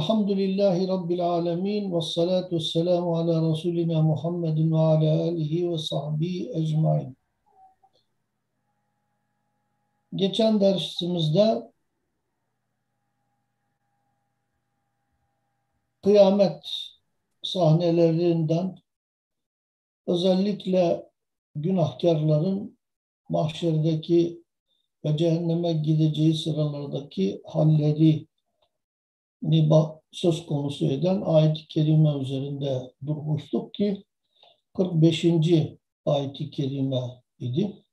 Elhamdülillahi Rabbil alemin ve salatu ve selamu ala Resulina Muhammedin ve ala alihi ve sahbihi ecmain. Geçen dersimizde kıyamet sahnelerinden özellikle günahkarların mahşerdeki ve cehenneme gideceği sıralardaki halleri söz konusu eden ayet-i kerime üzerinde durmuştuk ki 45. ayet-i kerime idi.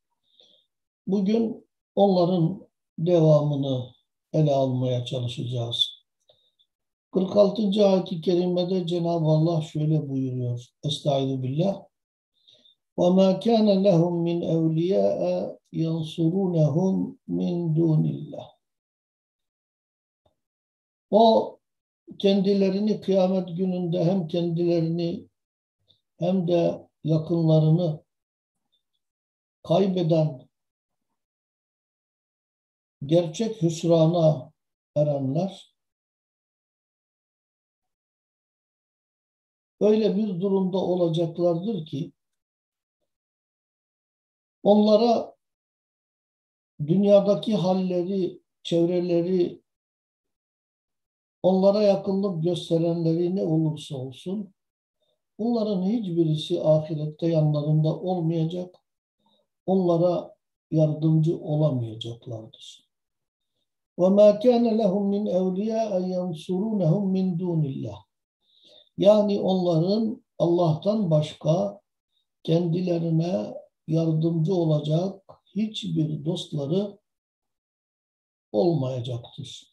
Bugün onların devamını ele almaya çalışacağız. 46. ayet-i kerimede Cenab-ı Allah şöyle buyuruyor. Estaizu billah. وَمَا كَانَ لَهُمْ مِنْ اَوْلِيَاءَ يَنْصُرُونَهُمْ مِنْ دُونِ اللّٰهِ o kendilerini kıyamet gününde hem kendilerini hem de yakınlarını kaybeden gerçek hüsrana erenler öyle bir durumda olacaklardır ki onlara dünyadaki halleri, çevreleri, onlara yakınlık gösterenleri ne olursa olsun, bunların hiçbirisi ahirette yanlarında olmayacak, onlara yardımcı olamayacaklardır. وَمَا كَانَ لَهُمْ مِنْ اَوْلِيَاءَ يَنْصُرُونَهُمْ مِنْ دُونِ اللّٰهِ Yani onların Allah'tan başka kendilerine yardımcı olacak hiçbir dostları olmayacaktır.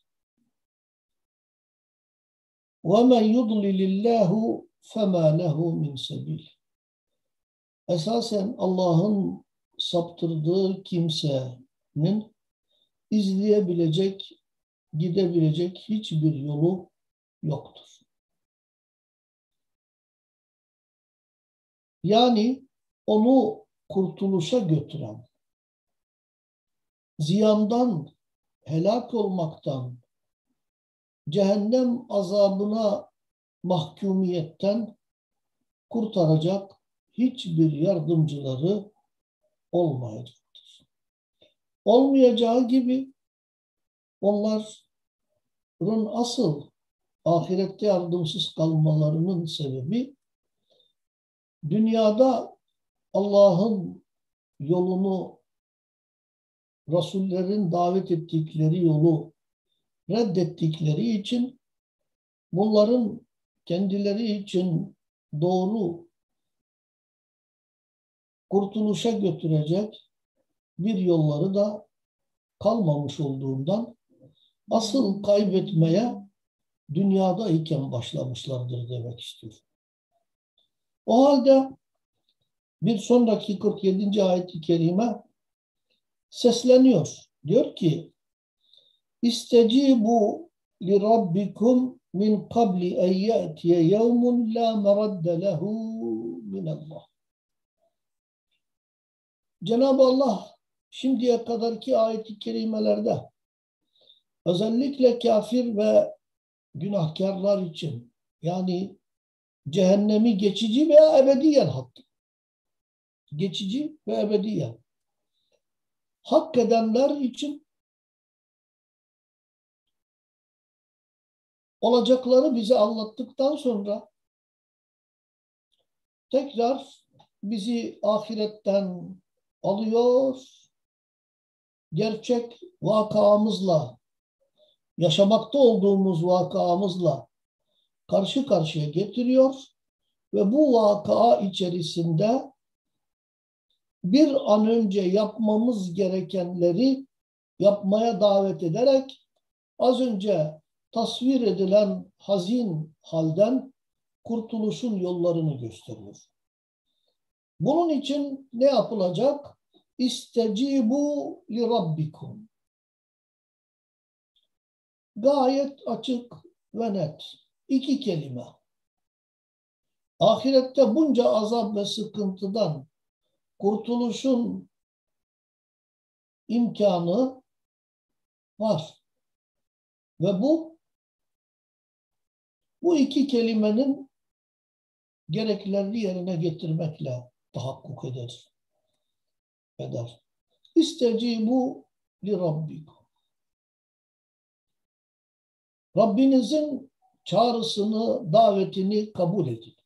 وَمَنْ يُضْلِلِ اللّٰهُ فَمَا لَهُ مِنْ سَبِيلٍ Esasen Allah'ın saptırdığı kimsenin izleyebilecek, gidebilecek hiçbir yolu yoktur. Yani onu kurtuluşa götüren, ziyandan, helak olmaktan, cehennem azabına mahkumiyetten kurtaracak hiçbir yardımcıları olmayacaktır. Olmayacağı gibi onların asıl ahirette yardımsız kalmalarının sebebi dünyada Allah'ın yolunu Resullerin davet ettikleri yolu reddettikleri için bunların kendileri için doğru kurtuluşa götürecek bir yolları da kalmamış olduğundan asıl kaybetmeye dünyada iken başlamışlardır demek istiyor. O halde bir sonraki 47. ayet-i kerime sesleniyor. Diyor ki İstecibu li rabbikum min qabli en ye'tiye yevmun la meradde lehu minallah. Cenab-ı Allah şimdiye kadarki ayet-i kerimelerde özellikle kafir ve günahkarlar için yani cehennemi geçici veya ebediyen hattı. Geçici ve ebediyen. Hak edenler için olacakları bize anlattıktan sonra tekrar bizi ahiretten alıyor, gerçek vakamızla, yaşamakta olduğumuz vakamızla karşı karşıya getiriyor ve bu vaka içerisinde bir an önce yapmamız gerekenleri yapmaya davet ederek az önce tasvir edilen hazin halden kurtuluşun yollarını gösteriyor. Bunun için ne yapılacak? İstecibu li rabbikum. Gayet açık ve net. İki kelime. Ahirette bunca azap ve sıkıntıdan kurtuluşun imkanı var. Ve bu Bu iki kelimenin gereklerini yerine getirmekle tahakkuk eder. eder. İstecibu li rabbikum. Rabbinizin çağrısını, davetini kabul edin.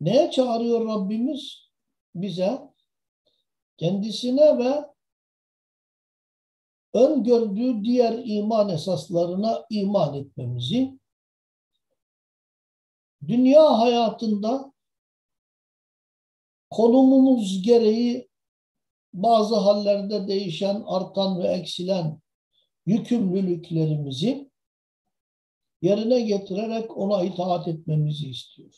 Neye çağırıyor Rabbimiz? Bize kendisine ve öngördüğü diğer iman esaslarına iman etmemizi, dünya hayatında konumumuz gereği bazı hallerde değişen, artan ve eksilen yükümlülüklerimizi yerine getirerek ona itaat etmemizi istiyor.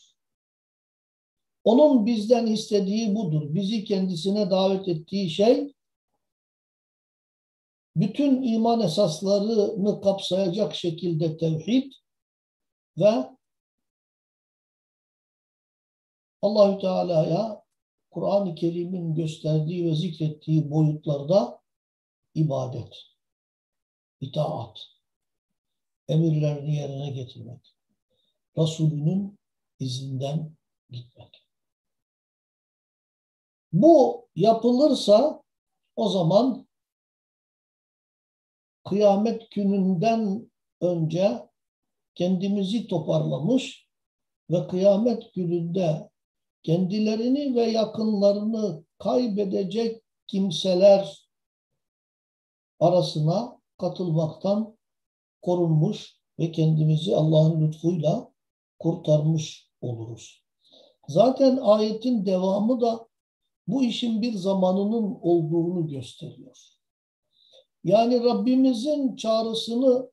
Onun bizden istediği budur. Bizi kendisine davet ettiği şey bütün iman esaslarını kapsayacak şekilde tevhid ve Allahü Teala'ya Kur'an-ı Kerim'in gösterdiği ve zikrettiği boyutlarda ibadet, itaat, emirlerini yerine getirmek, Resulünün izinden gitmek. Bu yapılırsa o zaman kıyamet gününden önce kendimizi toparlamış ve kıyamet gününde kendilerini ve yakınlarını kaybedecek kimseler arasına katılmaktan korunmuş ve kendimizi Allah'ın lütfuyla kurtarmış oluruz. Zaten ayetin devamı da bu işin bir zamanının olduğunu gösteriyor. Yani Rabbimizin çağrısını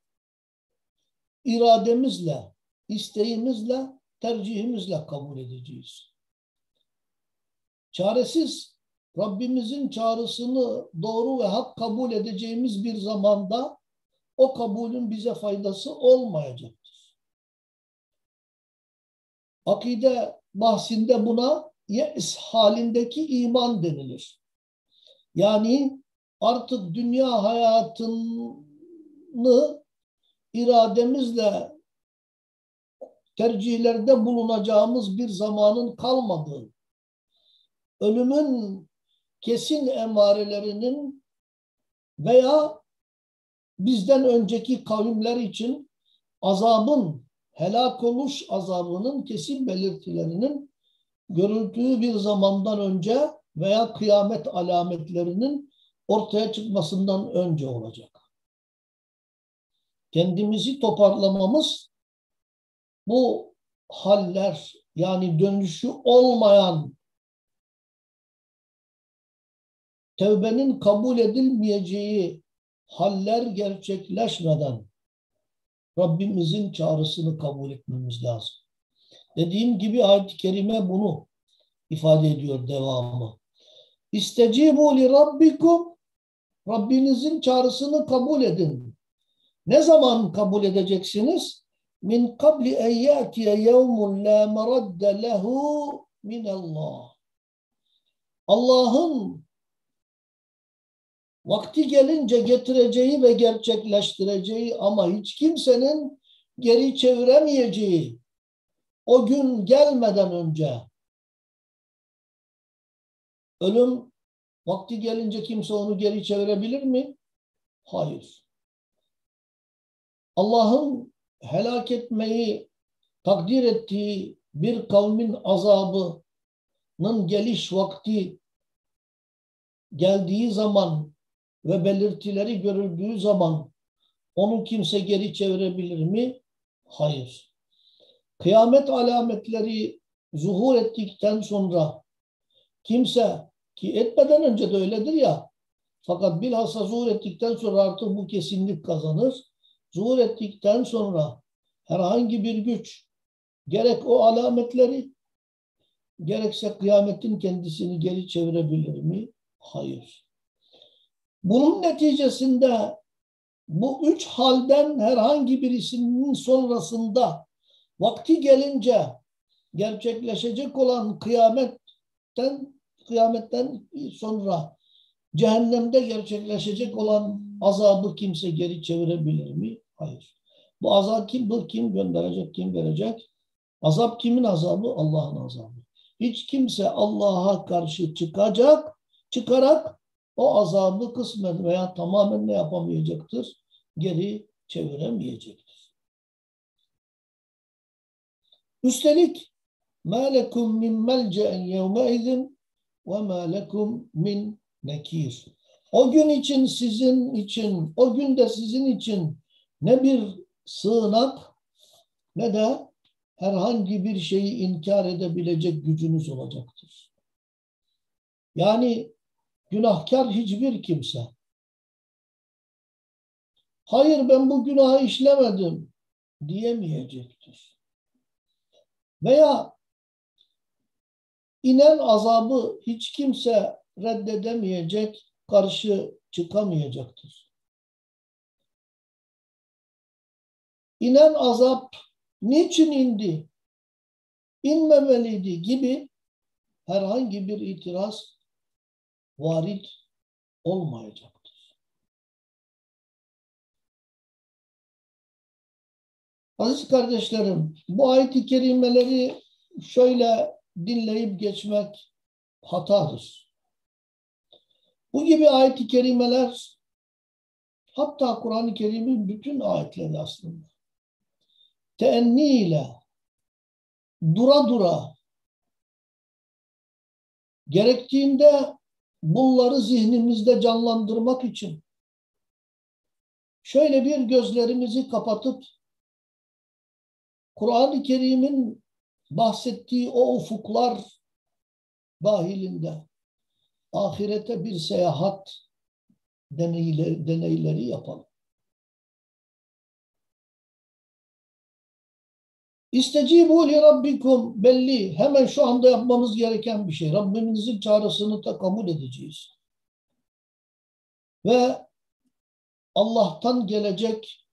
irademizle, isteğimizle, tercihimizle kabul edeceğiz. Çaresiz Rabbimizin çağrısını doğru ve hak kabul edeceğimiz bir zamanda o kabulün bize faydası olmayacaktır. Akide bahsinde buna yes halindeki iman denilir. Yani artık dünya hayatını irademizle tercihlerde bulunacağımız bir zamanın kalmadığı, ölümün kesin emarelerinin veya bizden önceki kavimler için azabın, helak oluş azabının kesin belirtilerinin görüldüğü bir zamandan önce veya kıyamet alametlerinin ortaya çıkmasından önce olacak. Kendimizi toparlamamız bu haller yani dönüşü olmayan tevbenin kabul edilmeyeceği haller gerçekleşmeden Rabbimizin çağrısını kabul etmemiz lazım. Dediğim gibi ayet-i kerime bunu ifade ediyor devamı. İstecibu li rabbikum Rabbinizin çağrısını kabul edin. Ne zaman kabul edeceksiniz? Min kabli en ya'tiye yevmun la meradde lehu min Allah. Allah'ın vakti gelince getireceği ve gerçekleştireceği ama hiç kimsenin geri çeviremeyeceği o gün gelmeden önce ölüm vakti gelince kimse onu geri çevirebilir mi? Hayır. Allah'ın helak etmeyi takdir ettiği bir kavmin azabının geliş vakti geldiği zaman ve belirtileri görüldüğü zaman onu kimse geri çevirebilir mi? Hayır. Kıyamet alametleri zuhur ettikten sonra kimse ki etmeden önce de öyledir ya fakat bilhassa zuhur ettikten sonra artık bu kesinlik kazanır. Zuhur ettikten sonra herhangi bir güç gerek o alametleri gerekse kıyametin kendisini geri çevirebilir mi? Hayır. Bunun neticesinde bu üç halden herhangi birisinin sonrasında vakti gelince gerçekleşecek olan kıyametten kıyametten sonra cehennemde gerçekleşecek olan azabı kimse geri çevirebilir mi? Hayır. Bu azap kim, bu kim gönderecek, kim verecek? Azap kimin azabı? Allah'ın azabı. Hiç kimse Allah'a karşı çıkacak, çıkarak o azabı kısmen veya tamamen ne yapamayacaktır? Geri çeviremeyecektir. Üstelik مَا لَكُمْ مِنْ مَلْجَاءٍ يَوْمَئِذٍ وَمَا لَكُمْ مِنْ nekir. O gün için sizin için, o günde sizin için ne bir sığınak ne de herhangi bir şeyi inkar edebilecek gücünüz olacaktır. Yani günahkar hiçbir kimse hayır ben bu günahı işlemedim diyemeyecektir. Veya inen azabı hiç kimse reddedemeyecek, karşı çıkamayacaktır. İnen azap niçin indi? İnmemeliydi gibi herhangi bir itiraz varit olmayacaktır. Aziz kardeşlerim, bu ayet-i kerimeleri şöyle dinleyip geçmek hatadır. Bu gibi ayet-i kerimeler hatta Kur'an-ı Kerim'in bütün ayetleri aslında teenni ile dura dura gerektiğinde bunları zihnimizde canlandırmak için şöyle bir gözlerimizi kapatıp Kur'an-ı Kerim'in bahsettiği o ufuklar dahilinde ahirete bir seyahat deneyleri, deneyleri yapalım. İstecibu li rabbikum belli. Hemen şu anda yapmamız gereken bir şey. Rabbimizin çağrısını da kabul edeceğiz. Ve Allah'tan gelecek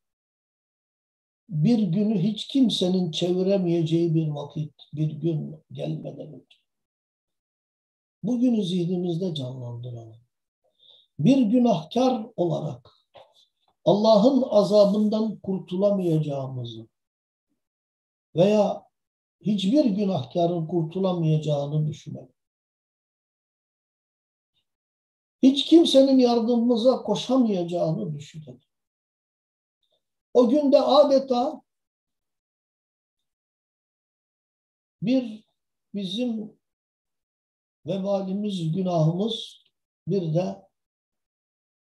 bir günü hiç kimsenin çeviremeyeceği bir vakit, bir gün gelmeden önce. Bugünü zihnimizde canlandıralım. Bir günahkar olarak Allah'ın azabından kurtulamayacağımızı veya hiçbir günahkarın kurtulamayacağını düşünelim. Hiç kimsenin yardımımıza koşamayacağını düşünelim. O günde adeta bir bizim vebalimiz, günahımız bir de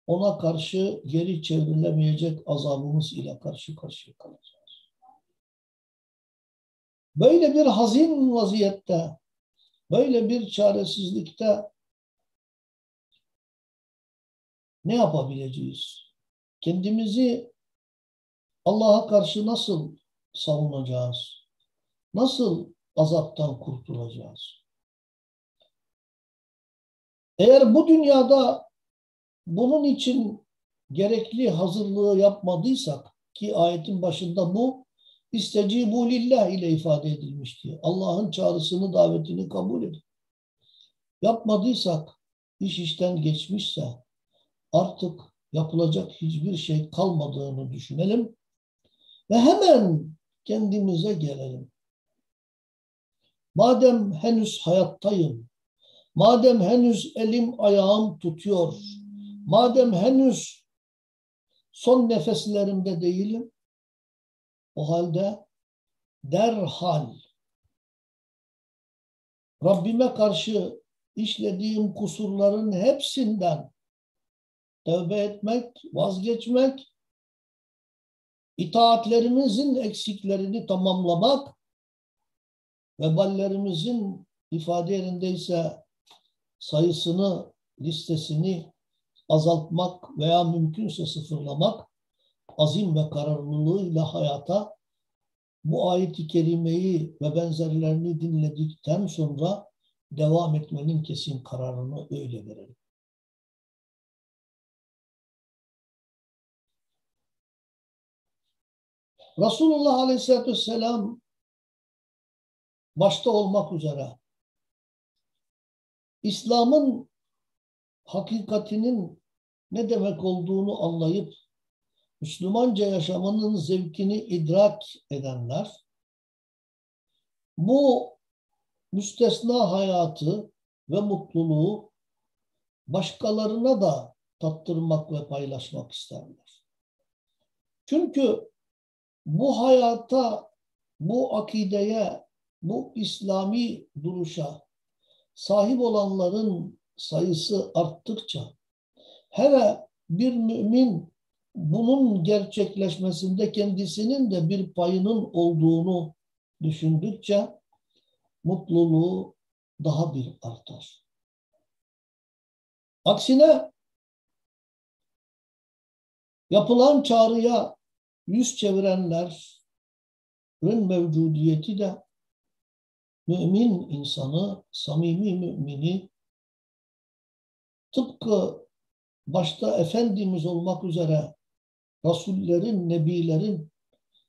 ona karşı geri çevrilemeyecek azabımız ile karşı karşıya kalacağız. Böyle bir hazin vaziyette, böyle bir çaresizlikte ne yapabileceğiz? Kendimizi Allah'a karşı nasıl savunacağız? Nasıl azaptan kurtulacağız? Eğer bu dünyada bunun için gerekli hazırlığı yapmadıysak ki ayetin başında bu İstecibu lillah ile ifade edilmişti. Allah'ın çağrısını, davetini kabul edin. Yapmadıysak, iş işten geçmişse artık yapılacak hiçbir şey kalmadığını düşünelim ve hemen kendimize gelelim. Madem henüz hayattayım, madem henüz elim ayağım tutuyor, madem henüz son nefeslerimde değilim, o halde derhal Rabbime karşı işlediğim kusurların hepsinden tövbe etmek, vazgeçmek, itaatlerimizin eksiklerini tamamlamak, veballerimizin ifade yerindeyse sayısını, listesini azaltmak veya mümkünse sıfırlamak, azim ve kararlılığıyla hayata bu ayet-i kerimeyi ve benzerlerini dinledikten sonra devam etmenin kesin kararını öyle verelim. Resulullah Aleyhisselatü Vesselam başta olmak üzere İslam'ın hakikatinin ne demek olduğunu anlayıp Müslümanca yaşamanın zevkini idrak edenler bu müstesna hayatı ve mutluluğu başkalarına da tattırmak ve paylaşmak isterler. Çünkü bu hayata, bu akideye, bu İslami duruşa sahip olanların sayısı arttıkça hele bir mümin bunun gerçekleşmesinde kendisinin de bir payının olduğunu düşündükçe mutluluğu daha bir artar. Aksine yapılan çağrıya yüz çevirenlerin mevcudiyeti de mümin insanı, samimi mümini tıpkı başta Efendimiz olmak üzere Rasullerin, Nebilerin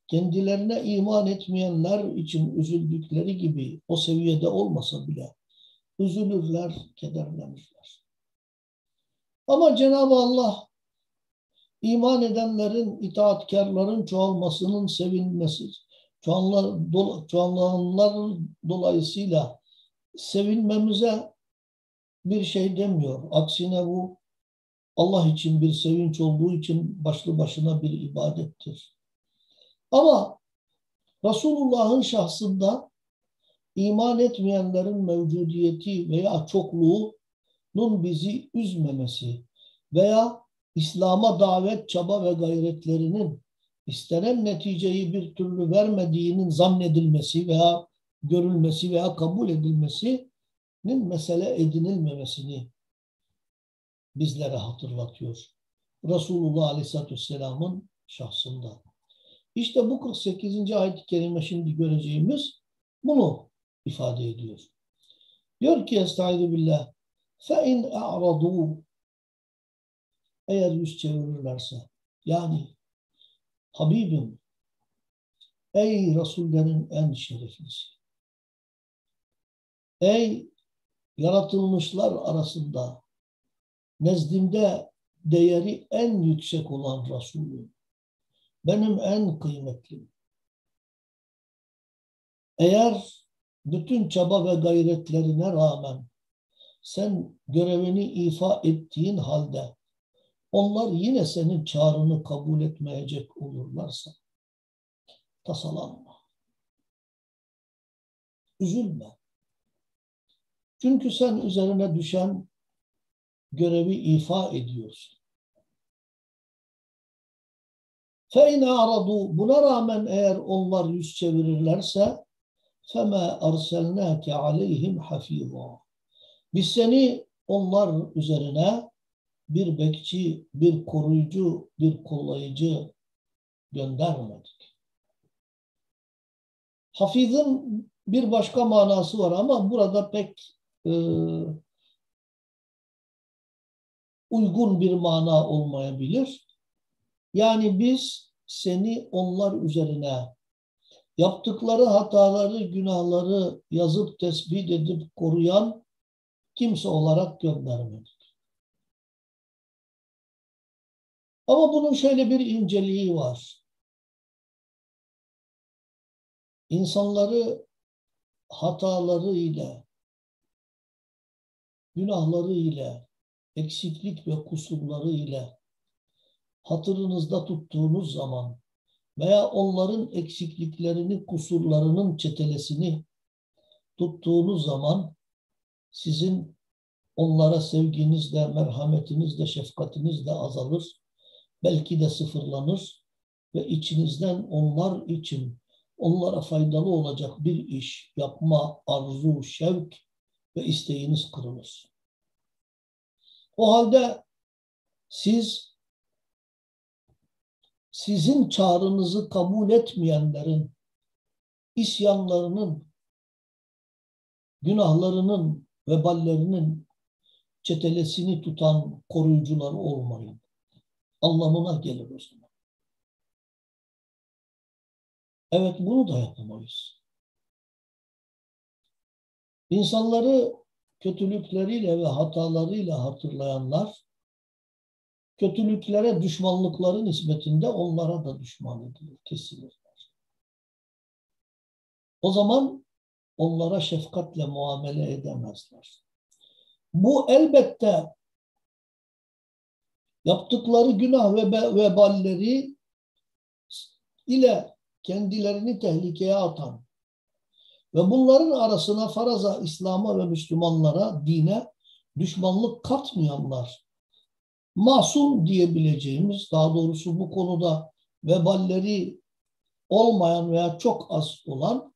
kendilerine iman etmeyenler için üzüldükleri gibi o seviyede olmasa bile üzülürler, kederlenirler. Ama Cenab-ı Allah iman edenlerin, itaatkarların çoğalmasının sevinmesi, çoğalanlar dolayısıyla sevinmemize bir şey demiyor. Aksine bu Allah için bir sevinç olduğu için başlı başına bir ibadettir. Ama Resulullah'ın şahsında iman etmeyenlerin mevcudiyeti veya çokluğunun bizi üzmemesi veya İslam'a davet, çaba ve gayretlerinin istenen neticeyi bir türlü vermediğinin zannedilmesi veya görülmesi veya kabul edilmesinin mesele edinilmemesini bizlere hatırlatıyor. Resulullah Aleyhisselatü Vesselam'ın şahsında. İşte bu 48. ayet-i kerime şimdi göreceğimiz bunu ifade ediyor. Diyor ki Estaizu billah فَاِنْ اَعْرَضُوا eğer yüz çevirirlerse yani Habibim ey Resullerin en şereflisi ey yaratılmışlar arasında nezdimde değeri en yüksek olan Resulüm benim en kıymetlim. Eğer bütün çaba ve gayretlerine rağmen sen görevini ifa ettiğin halde onlar yine senin çağrını kabul etmeyecek olurlarsa tasalanma. Üzülme. Çünkü sen üzerine düşen görevi ifa ediyorsun. فَاِنْ اَعْرَضُوا Buna rağmen eğer onlar yüz çevirirlerse فَمَا اَرْسَلْنَاكَ عَلَيْهِمْ حَف۪يظًا Biz seni onlar üzerine bir bekçi, bir koruyucu, bir kollayıcı göndermedik. Hafiz'in bir başka manası var ama burada pek e, uygun bir mana olmayabilir. Yani biz seni onlar üzerine yaptıkları hataları, günahları yazıp tespit edip koruyan kimse olarak göndermedik. Ama bunun şöyle bir inceliği var. İnsanları hataları ile, günahları ile, eksiklik ve kusurları ile hatırınızda tuttuğunuz zaman veya onların eksikliklerini, kusurlarının çetelesini tuttuğunuz zaman sizin onlara sevginiz de, merhametiniz de, şefkatiniz de azalır. Belki de sıfırlanır ve içinizden onlar için onlara faydalı olacak bir iş yapma arzu, şevk ve isteğiniz kırılır. O halde siz sizin çağrınızı kabul etmeyenlerin isyanlarının, günahlarının, veballerinin çetelesini tutan koruyucular olmayın. Anlamına gelir o zaman. Evet bunu da yapamayız. İnsanları kötülükleriyle ve hatalarıyla hatırlayanlar kötülüklere düşmanlıkları nispetinde onlara da düşman edilir, kesilirler. O zaman onlara şefkatle muamele edemezler. Bu elbette yaptıkları günah ve veballeri ile kendilerini tehlikeye atan ve bunların arasına faraza İslam'a ve Müslümanlara, dine düşmanlık katmayanlar, masum diyebileceğimiz, daha doğrusu bu konuda veballeri olmayan veya çok az olan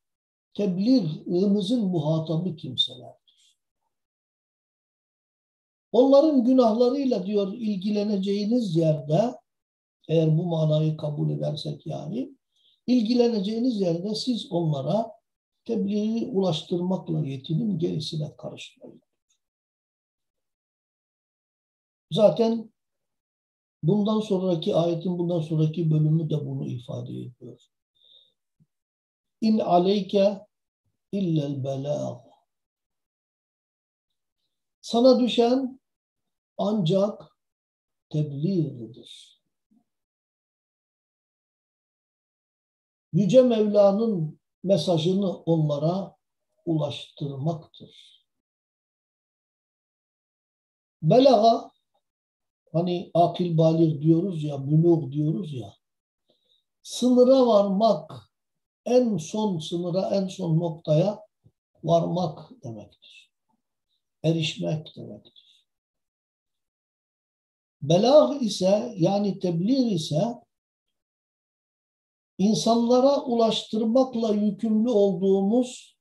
tebliğimizin muhatabı kimselerdir. Onların günahlarıyla diyor ilgileneceğiniz yerde eğer bu manayı kabul edersek yani ilgileneceğiniz yerde siz onlara tebliği ulaştırmakla yetinin gerisine karışmayın. Zaten bundan sonraki ayetin bundan sonraki bölümü de bunu ifade ediyor. İn aleyke illel belâh. Sana düşen ancak tebliğdir. Yüce Mevla'nın mesajını onlara ulaştırmaktır. Belaga hani akil balir diyoruz ya, bülug diyoruz ya. Sınıra varmak, en son sınıra, en son noktaya varmak demektir. Erişmek demektir. Belag ise yani tebliğ ise insanlara ulaştırmakla yükümlü olduğumuz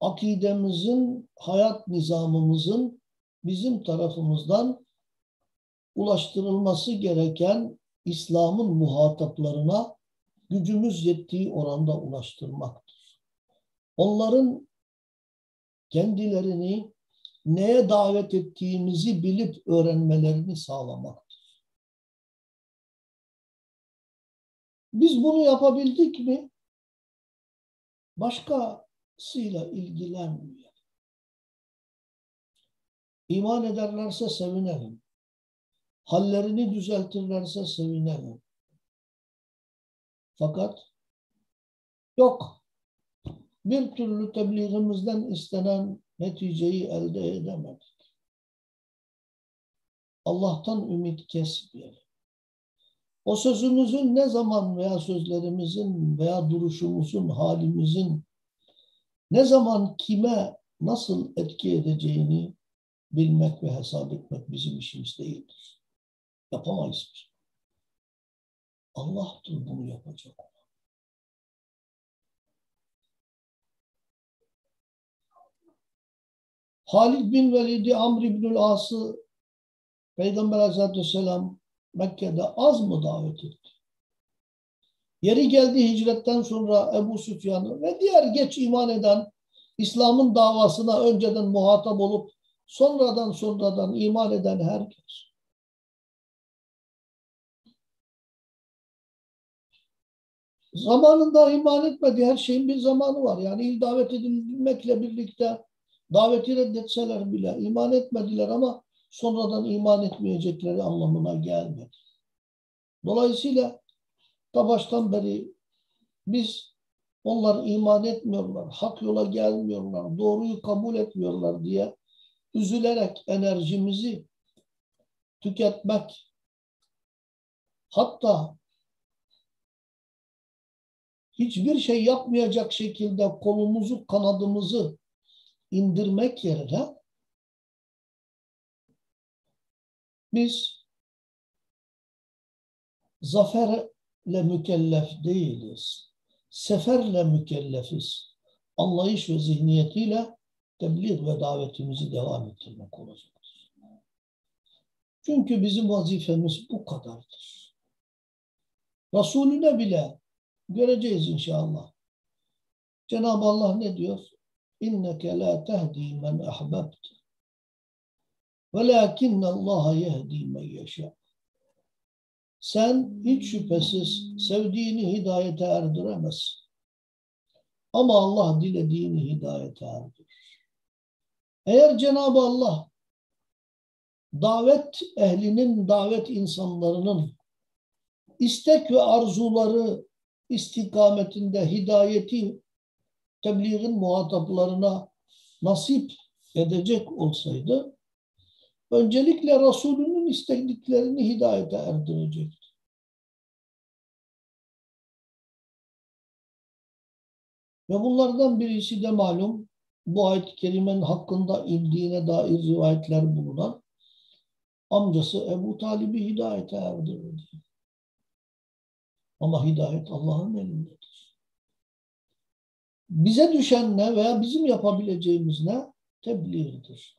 akidemizin, hayat nizamımızın bizim tarafımızdan ulaştırılması gereken İslam'ın muhataplarına gücümüz yettiği oranda ulaştırmaktır. Onların kendilerini neye davet ettiğimizi bilip öğrenmelerini sağlamaktır. Biz bunu yapabildik mi? Başkasıyla ilgilenmiyor. İman ederlerse sevinelim hallerini düzeltirlerse sevinelim. Fakat yok. Bir türlü tebliğimizden istenen neticeyi elde edemedik. Allah'tan ümit kesmeyelim. O sözümüzün ne zaman veya sözlerimizin veya duruşumuzun, halimizin ne zaman kime nasıl etki edeceğini bilmek ve hesap etmek bizim işimiz değildir. Yapamayız biz. Allah'tır bunu yapacak Halid bin Velid'i Amr ibnül As'ı Peygamber Aleyhisselatü Vesselam Mekke'de az mı davet etti? Yeri geldi hicretten sonra Ebu Süfyan'ı ve diğer geç iman eden İslam'ın davasına önceden muhatap olup sonradan sonradan iman eden herkes. Zamanında iman etmedi. Her şeyin bir zamanı var. Yani il davet edilmekle birlikte daveti reddetseler bile iman etmediler ama sonradan iman etmeyecekleri anlamına gelmedi. Dolayısıyla ta baştan beri biz onlar iman etmiyorlar, hak yola gelmiyorlar, doğruyu kabul etmiyorlar diye üzülerek enerjimizi tüketmek hatta hiçbir şey yapmayacak şekilde kolumuzu, kanadımızı indirmek yerine biz zaferle mükellef değiliz. Seferle mükellefiz. Anlayış ve zihniyetiyle tebliğ ve davetimizi devam ettirmek olacaktır. Çünkü bizim vazifemiz bu kadardır. Resulüne bile Göreceğiz inşallah. Cenab-ı Allah ne diyor? İnneke la tehdi men ahbabte. Velakinne Allah yehdi men yeşâ. Sen hiç şüphesiz sevdiğini hidayete erdiremezsin. Ama Allah dilediğini hidayete erdirir. Eğer Cenab-ı Allah davet ehlinin, davet insanlarının istek ve arzuları istikametinde hidayeti tebliğin muhataplarına nasip edecek olsaydı öncelikle Resulünün istediklerini hidayete erdirecekti. Ve bunlardan birisi de malum bu ayet-i kerimenin hakkında indiğine dair rivayetler bulunan amcası Ebu Talib'i hidayete erdirdi. Ama hidayet Allah'ın elindedir. Bize düşen ne veya bizim yapabileceğimiz ne? Tebliğdir.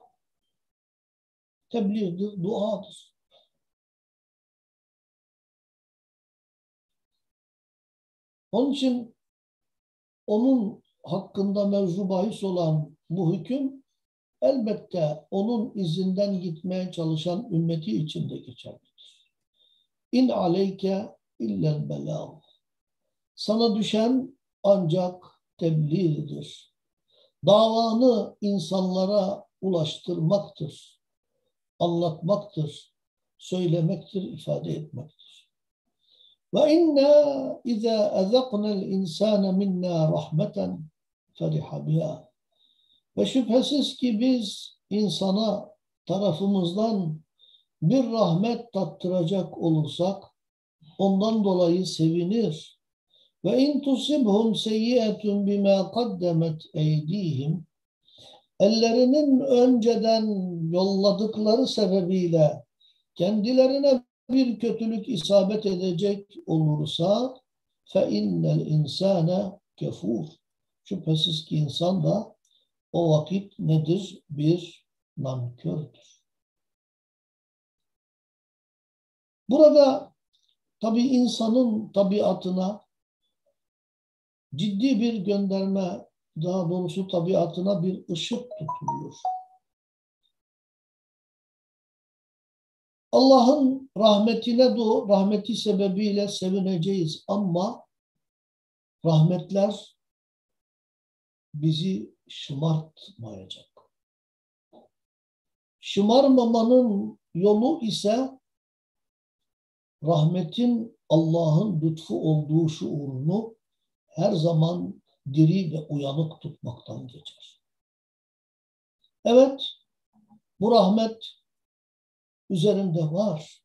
Tebliğdir, duadır. Onun için onun hakkında mevzu bahis olan bu hüküm elbette onun izinden gitmeye çalışan ümmeti içinde geçerlidir. İn aleyke illel belâh. Sana düşen ancak tebliğdir. Davanı insanlara ulaştırmaktır. Anlatmaktır. Söylemektir, ifade etmektir. Ve inna izâ ezeknel insâne minnâ rahmeten feriha biha. Ve şüphesiz ki biz insana tarafımızdan bir rahmet tattıracak olursak ondan dolayı sevinir. Ve in tusibhum seyyiatun bima kaddemet eydihim ellerinin önceden yolladıkları sebebiyle kendilerine bir kötülük isabet edecek olursa fe innel insane kefur. Şüphesiz ki insan da o vakit nedir? Bir nankördür. Burada tabi insanın tabiatına ciddi bir gönderme, daha doğrusu tabiatına bir ışık tutuluyor. Allah'ın rahmetine doğ, rahmeti sebebiyle sevineceğiz ama rahmetler bizi şımartmayacak. Şımarmamanın yolu ise rahmetin Allah'ın lütfu olduğu şuurunu her zaman diri ve uyanık tutmaktan geçer. Evet, bu rahmet üzerinde var.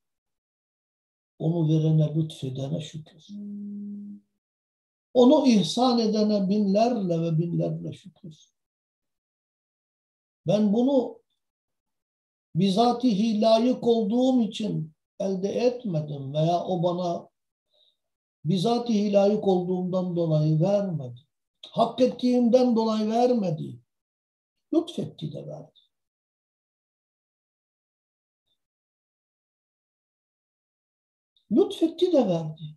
Onu verene, lütfedene şükür. Onu ihsan edene binlerle ve binlerle şükür. Ben bunu bizatihi layık olduğum için elde etmedim veya o bana bizatihi layık olduğumdan dolayı vermedi. Hak ettiğimden dolayı vermedi. Lütfetti de verdi. Lütfetti de verdi.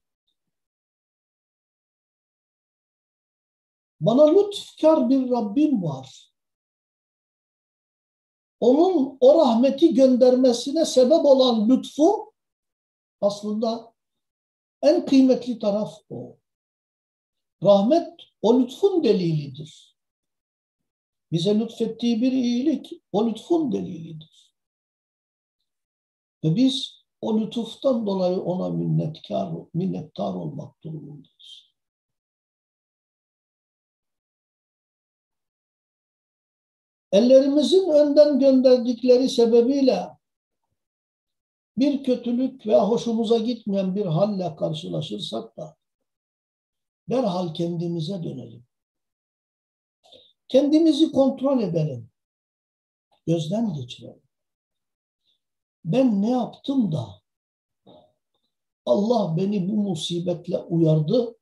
Bana lütfkar bir Rabbim var. Onun o rahmeti göndermesine sebep olan lütfu aslında en kıymetli taraf o. Rahmet o lütfun delilidir. Bize lütfettiği bir iyilik o lütfun delilidir. Ve biz o lütuftan dolayı ona minnetkar, minnettar olmak durumundayız. Ellerimizin önden gönderdikleri sebebiyle bir kötülük ve hoşumuza gitmeyen bir halle karşılaşırsak da derhal kendimize dönelim. Kendimizi kontrol edelim. Gözden geçirelim. Ben ne yaptım da Allah beni bu musibetle uyardı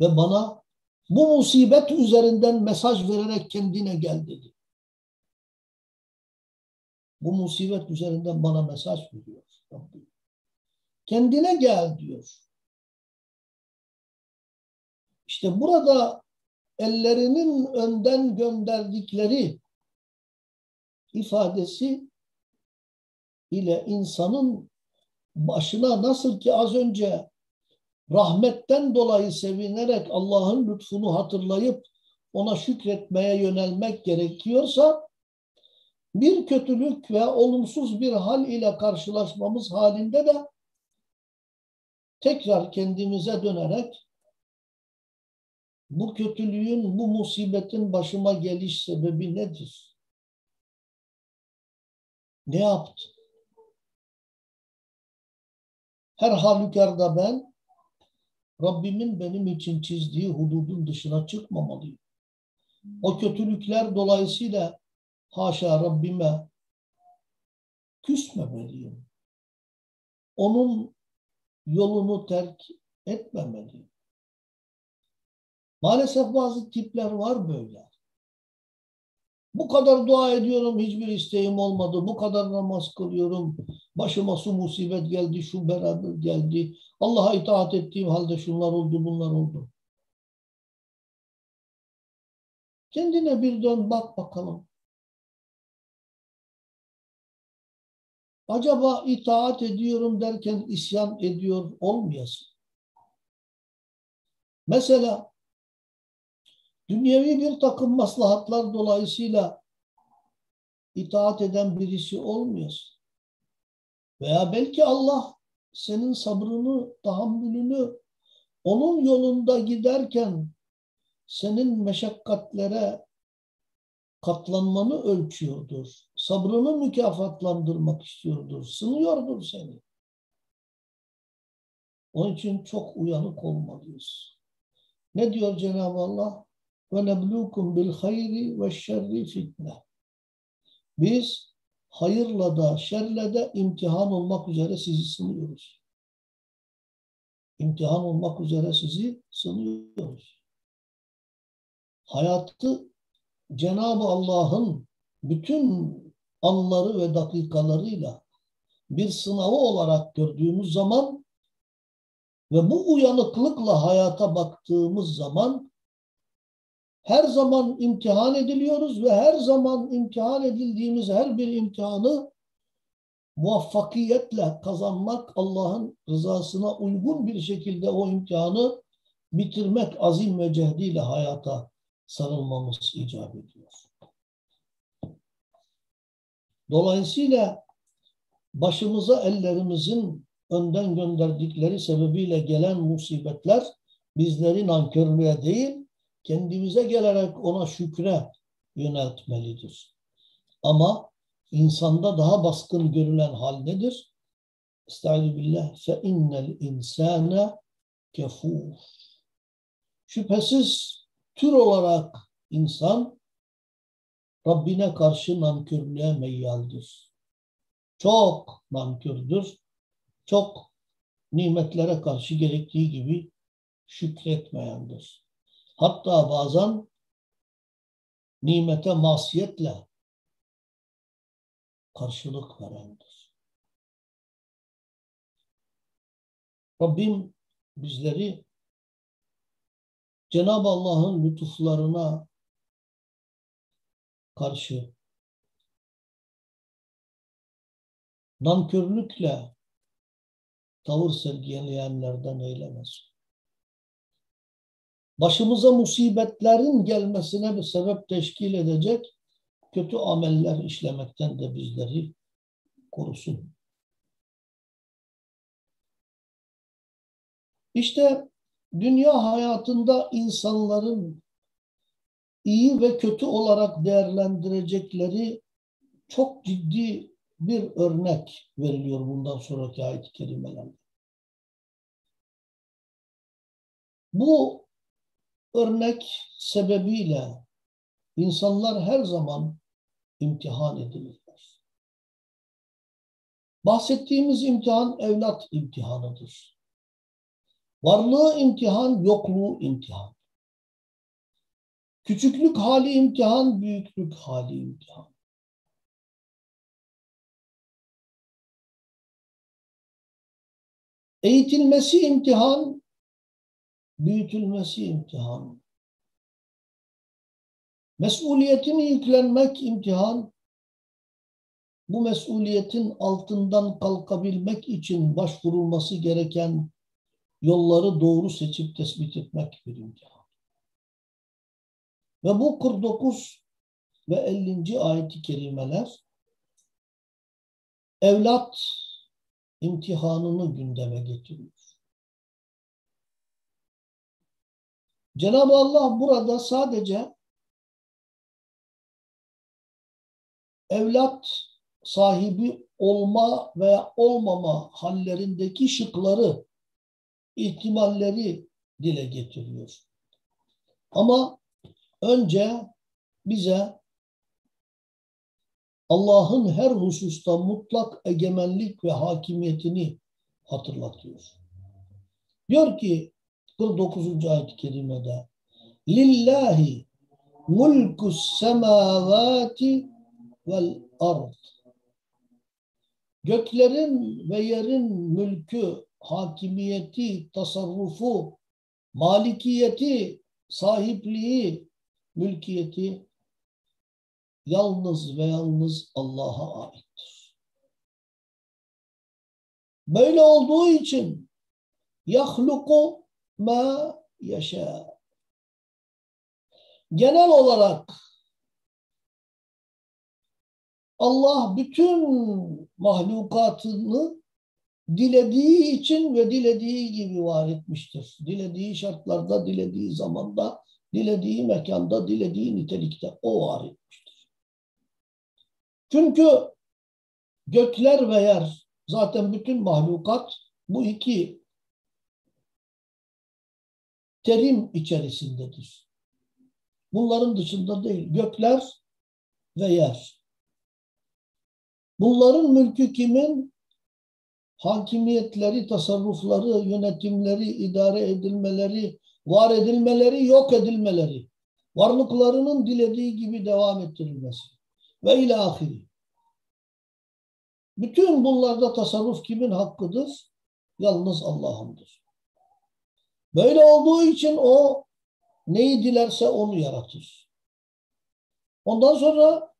ve bana bu musibet üzerinden mesaj vererek kendine gel dedi. Bu musibet üzerinden bana mesaj veriyor. Kendine gel diyor. İşte burada ellerinin önden gönderdikleri ifadesi ile insanın başına nasıl ki az önce rahmetten dolayı sevinerek Allah'ın lütfunu hatırlayıp ona şükretmeye yönelmek gerekiyorsa bir kötülük ve olumsuz bir hal ile karşılaşmamız halinde de tekrar kendimize dönerek bu kötülüğün, bu musibetin başıma geliş sebebi nedir? Ne yaptı? Her halükarda ben Rabbimin benim için çizdiği hududun dışına çıkmamalıyım. O kötülükler dolayısıyla haşa Rabbime küsmemeliyim. Onun yolunu terk etmemeliyim. Maalesef bazı tipler var böyle. Bu kadar dua ediyorum, hiçbir isteğim olmadı. Bu kadar namaz kılıyorum. Başıma su musibet geldi, şu beraber geldi. Allah'a itaat ettiğim halde şunlar oldu, bunlar oldu. Kendine bir dön bak bakalım. Acaba itaat ediyorum derken isyan ediyor olmayasın. Mesela dünyevi bir takım maslahatlar dolayısıyla itaat eden birisi olmuyorsun. Veya belki Allah senin sabrını, tahammülünü onun yolunda giderken senin meşakkatlere katlanmanı ölçüyordur. Sabrını mükafatlandırmak istiyordur. Sınıyordur seni. Onun için çok uyanık olmalıyız. Ne diyor Cenab-ı Allah? Ve neblukum bil hayri ve şerri fitne. Biz hayırla da şerle de imtihan olmak üzere sizi sınıyoruz. İmtihan olmak üzere sizi sınıyoruz. Hayatı Cenab-ı Allah'ın bütün anları ve dakikalarıyla bir sınavı olarak gördüğümüz zaman ve bu uyanıklıkla hayata baktığımız zaman her zaman imtihan ediliyoruz ve her zaman imtihan edildiğimiz her bir imtihanı muvaffakiyetle kazanmak, Allah'ın rızasına uygun bir şekilde o imtihanı bitirmek azim ve cehdiyle hayata sarılmamız icap ediyor. Dolayısıyla başımıza ellerimizin önden gönderdikleri sebebiyle gelen musibetler bizleri nankörlüğe değil, kendimize gelerek ona şükre yöneltmelidir. Ama insanda daha baskın görülen hal nedir? Estaizu billah fe innel insane kefur. Şüphesiz tür olarak insan Rabbine karşı nankörlüğe meyyaldir. Çok nankördür. Çok nimetlere karşı gerektiği gibi şükretmeyendir. Hatta bazen nimete masiyetle karşılık verendir. Rabbim bizleri Cenab-ı Allah'ın lütuflarına karşı nankörlükle tavır sergileyenlerden eylemez. Başımıza musibetlerin gelmesine bir sebep teşkil edecek kötü ameller işlemekten de bizleri korusun. İşte dünya hayatında insanların iyi ve kötü olarak değerlendirecekleri çok ciddi bir örnek veriliyor bundan sonraki ayet-i kerimelerde. Bu örnek sebebiyle insanlar her zaman imtihan edilirler. Bahsettiğimiz imtihan evlat imtihanıdır. Varlığı imtihan, yokluğu imtihan. Küçüklük hali imtihan, büyüklük hali imtihan. Eğitilmesi imtihan, büyütülmesi imtihan. Mesuliyetini yüklenmek imtihan, bu mesuliyetin altından kalkabilmek için başvurulması gereken yolları doğru seçip tespit etmek bir imtihan. Ve bu 49 ve 50. ayet-i kerimeler evlat imtihanını gündeme getiriyor. Cenab-ı Allah burada sadece evlat sahibi olma veya olmama hallerindeki şıkları, ihtimalleri dile getiriyor. Ama önce bize Allah'ın her hususta mutlak egemenlik ve hakimiyetini hatırlatıyor. Diyor ki 49. ayet-i kerimede Lillahi mulkus semavati vel ard Göklerin ve yerin mülkü, hakimiyeti, tasarrufu, malikiyeti, sahipliği, mülkiyeti yalnız ve yalnız Allah'a aittir. Böyle olduğu için yahluku ma yaşa. Genel olarak Allah bütün mahlukatını dilediği için ve dilediği gibi var etmiştir. Dilediği şartlarda, dilediği zamanda, dilediği mekanda, dilediği nitelikte o var etmiştir. Çünkü gökler ve yer zaten bütün mahlukat bu iki terim içerisindedir. Bunların dışında değil. Gökler ve yer. Bunların mülkü kimin? Hakimiyetleri, tasarrufları, yönetimleri, idare edilmeleri, var edilmeleri, yok edilmeleri. Varlıklarının dilediği gibi devam ettirilmesi. Ve ilahiri. Bütün bunlarda tasarruf kimin hakkıdır? Yalnız Allah'ındır. Böyle olduğu için o neyi dilerse onu yaratır. Ondan sonra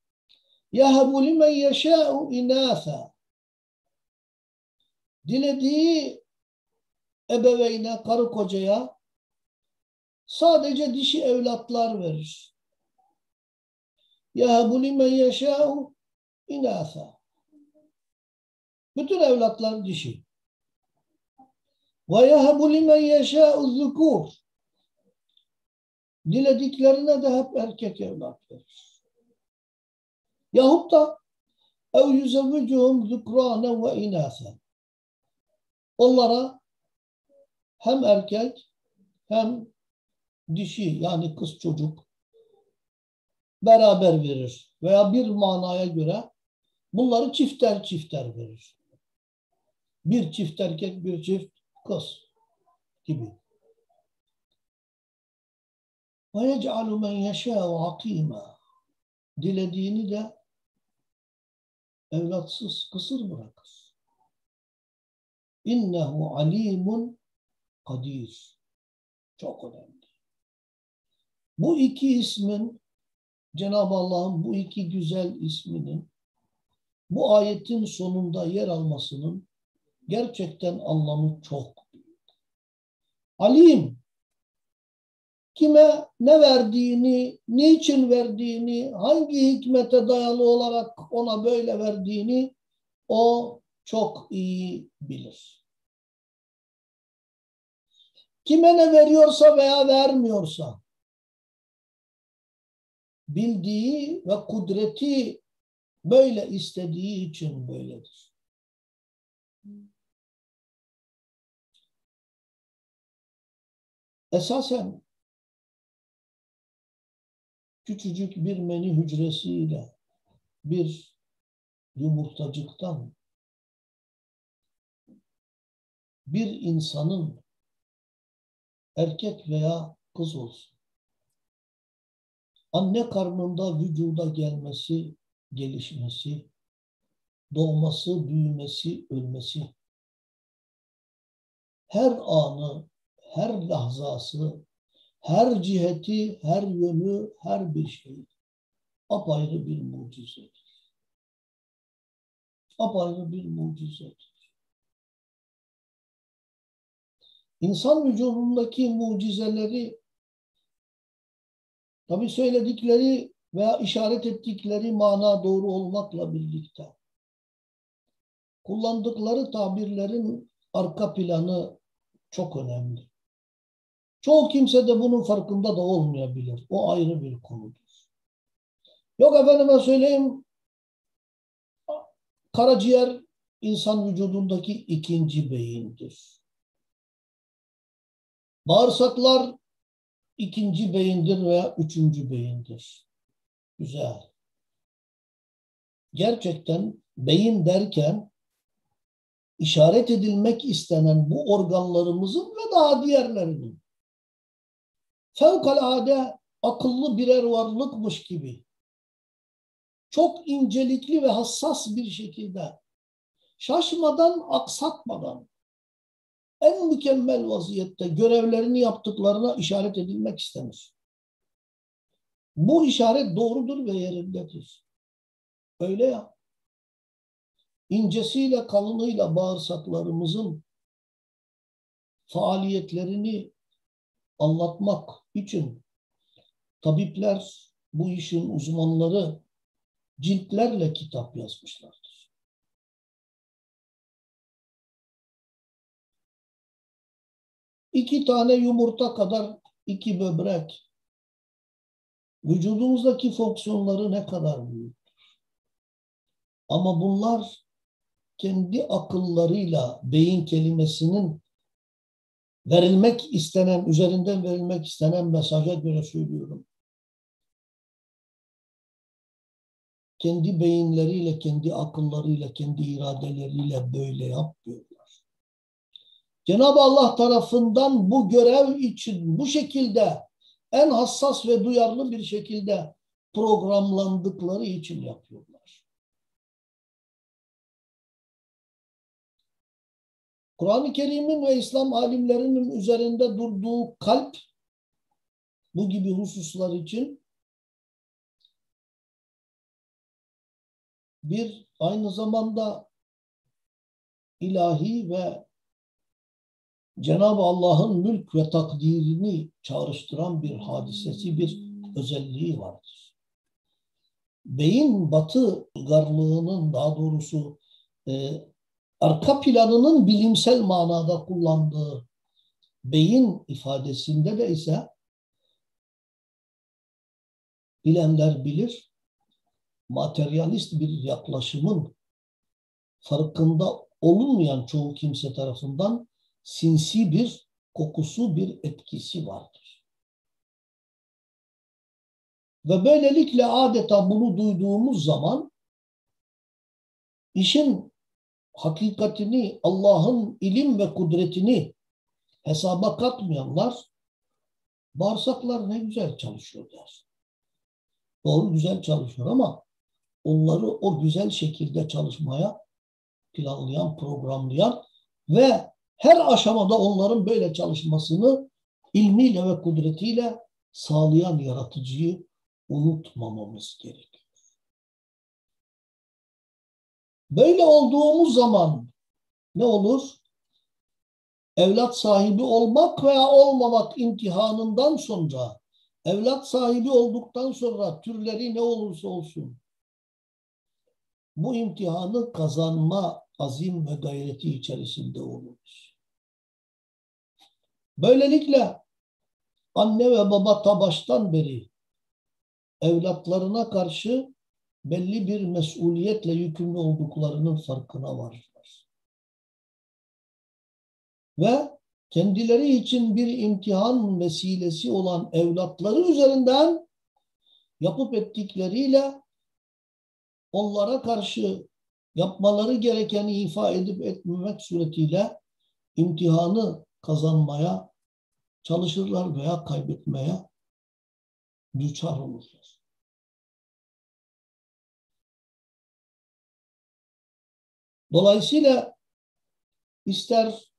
يَهَبُ لِمَنْ يَشَاءُ اِنَاثًا Dilediği ebeveyne, karı kocaya Sadece dişi evlatlar verir. Yahabu limen yaşâ'u inâsâ. Bütün evlatlar dişi. Ve yahabu limen yaşâ'u zükûr. Dilediklerine de hep erkek evlat verir. Yahut da ev yüzevvücuhum zükrâne ve inâsen. Onlara hem erkek hem dişi yani kız çocuk beraber verir. Veya bir manaya göre bunları çifter çifter verir. Bir çift erkek, bir çift kız gibi. Ve yec'alu men yeşâ'u akîmâ. Dilediğini de evlatsız kısır bırakır. İnnehu alimun kadir. Çok önemli. Bu iki ismin Cenab-ı Allah'ın bu iki güzel isminin bu ayetin sonunda yer almasının gerçekten anlamı çok büyük. Alim kime ne verdiğini, niçin verdiğini, hangi hikmete dayalı olarak ona böyle verdiğini o çok iyi bilir. Kime ne veriyorsa veya vermiyorsa bildiği ve kudreti böyle istediği için böyledir. Esasen küçücük bir meni hücresiyle bir yumurtacıktan bir insanın erkek veya kız olsun anne karnında vücuda gelmesi, gelişmesi, doğması, büyümesi, ölmesi her anı, her lahzası her ciheti, her yönü, her bir şey apayrı bir mucizedir. Apayrı bir mucizedir. İnsan vücudundaki mucizeleri tabi söyledikleri veya işaret ettikleri mana doğru olmakla birlikte kullandıkları tabirlerin arka planı çok önemli. Çoğu kimse de bunun farkında da olmayabilir. O ayrı bir konudur. Yok efendime söyleyeyim karaciğer insan vücudundaki ikinci beyindir. Bağırsaklar ikinci beyindir veya üçüncü beyindir. Güzel. Gerçekten beyin derken işaret edilmek istenen bu organlarımızın ve daha diğerlerinin fevkalade akıllı birer varlıkmış gibi çok incelikli ve hassas bir şekilde şaşmadan, aksatmadan en mükemmel vaziyette görevlerini yaptıklarına işaret edilmek istenir. Bu işaret doğrudur ve yerindedir. Öyle ya. İncesiyle kalınıyla bağırsaklarımızın faaliyetlerini anlatmak için tabipler, bu işin uzmanları ciltlerle kitap yazmışlardır. İki tane yumurta kadar iki böbrek vücudumuzdaki fonksiyonları ne kadar büyüktür. Ama bunlar kendi akıllarıyla beyin kelimesinin verilmek istenen, üzerinden verilmek istenen mesaja göre söylüyorum. Kendi beyinleriyle, kendi akıllarıyla, kendi iradeleriyle böyle yapmıyorlar. Cenab-ı Allah tarafından bu görev için bu şekilde en hassas ve duyarlı bir şekilde programlandıkları için yapıyorlar. Kur'an-ı Kerim'in ve İslam alimlerinin üzerinde durduğu kalp bu gibi hususlar için bir aynı zamanda ilahi ve Cenab-ı Allah'ın mülk ve takdirini çağrıştıran bir hadisesi, bir özelliği vardır. Beyin batı garlığının daha doğrusu e, arka planının bilimsel manada kullandığı beyin ifadesinde de ise bilenler bilir materyalist bir yaklaşımın farkında olunmayan çoğu kimse tarafından sinsi bir kokusu, bir etkisi vardır. Ve böylelikle adeta bunu duyduğumuz zaman işin hakikatini, Allah'ın ilim ve kudretini hesaba katmayanlar bağırsaklar ne güzel çalışıyor der. Doğru güzel çalışıyor ama onları o güzel şekilde çalışmaya planlayan, programlayan ve her aşamada onların böyle çalışmasını ilmiyle ve kudretiyle sağlayan yaratıcıyı unutmamamız gerekiyor. Böyle olduğumuz zaman ne olur? Evlat sahibi olmak veya olmamak imtihanından sonra, evlat sahibi olduktan sonra türleri ne olursa olsun, bu imtihanı kazanma azim ve gayreti içerisinde oluruz. Böylelikle anne ve baba ta baştan beri evlatlarına karşı belli bir mesuliyetle yükümlü olduklarının farkına varırlar. Ve kendileri için bir imtihan vesilesi olan evlatları üzerinden yapıp ettikleriyle onlara karşı yapmaları gerekeni ifa edip etmemek suretiyle imtihanı kazanmaya çalışırlar veya kaybetmeye düçar olurlar. Dolayısıyla ister